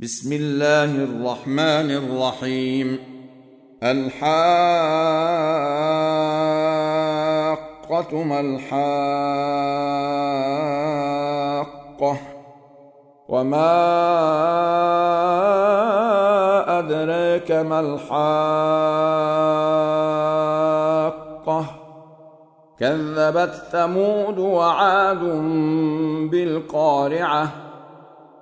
بسم الله الرحمن الرحيم. الحاقة ما الحاقة وما أدريك ما الحاقة. كذبت ثمود وعاد بالقارعة.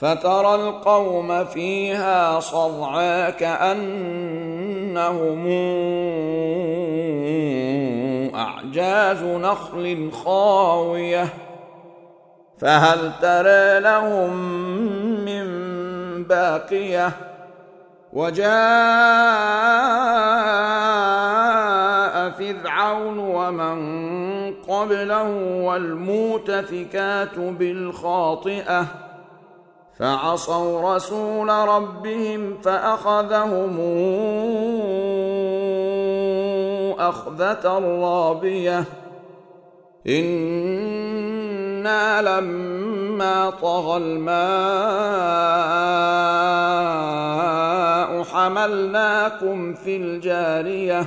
فترى القوم فيها صرعا كأنهم أعجاز نخل خاوية. فهل ترى لهم من باقية؟ وجاء فرعون ومن قبله والمؤتفكات بالخاطئة. فعصوا رسول ربهم فأخذهم أخذة رابية. أنا لما طغى الماء حملناكم في الجاريه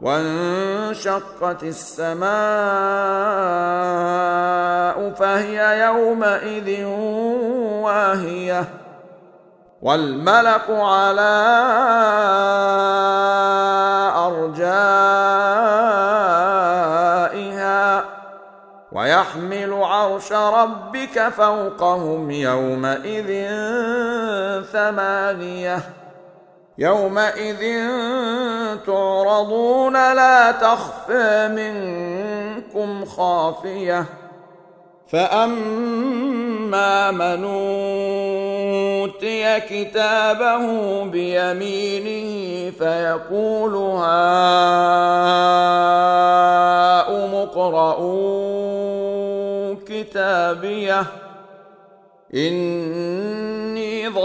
وانشقت السماء فهي يومئذ واهية والملك على أرجائها ويحمل عرش ربك فوقهم يومئذ ثمانية يومئذ تعرضون لا تخفى منكم خافية. فأما من أوتي كتابه بيمينه فيقول هاؤم اقرءوا كتابيه.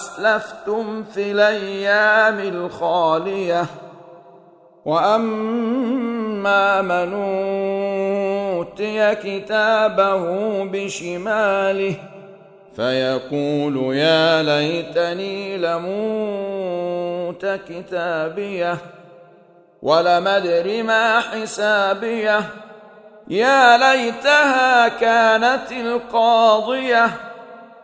اسلفتم في الأيام الخالية وأما من أوتي كتابه بشماله فيقول يا ليتني لموت كتابيه ولم أدر ما حسابيه يا ليتها كانت القاضية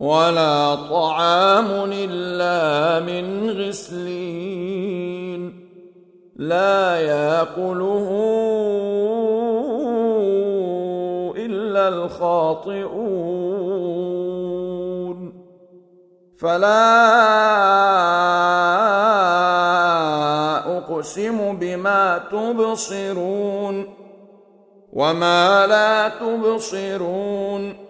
ولا طعام إلا من غسلين. لا يأكله إلا الخاطئون. فلا أقسم بما تبصرون وما لا تبصرون.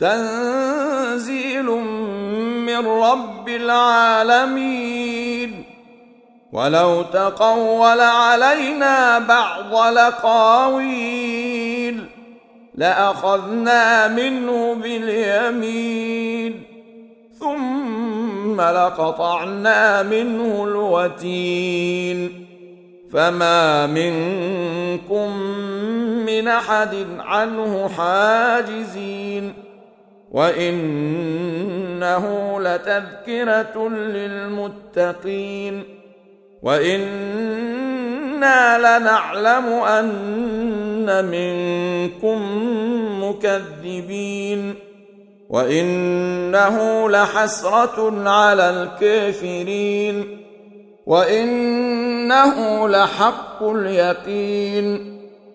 تنزيل من رب العالمين. ولو تقول علينا بعض لقاويل لأخذنا منه باليمين. ثم لقطعنا منه الوتين. فما منكم من أحد عنه حاجزين. وانه لتذكره للمتقين وأنا لنعلم ان منكم مكذبين وانه لحسره على الكافرين وانه لحق اليقين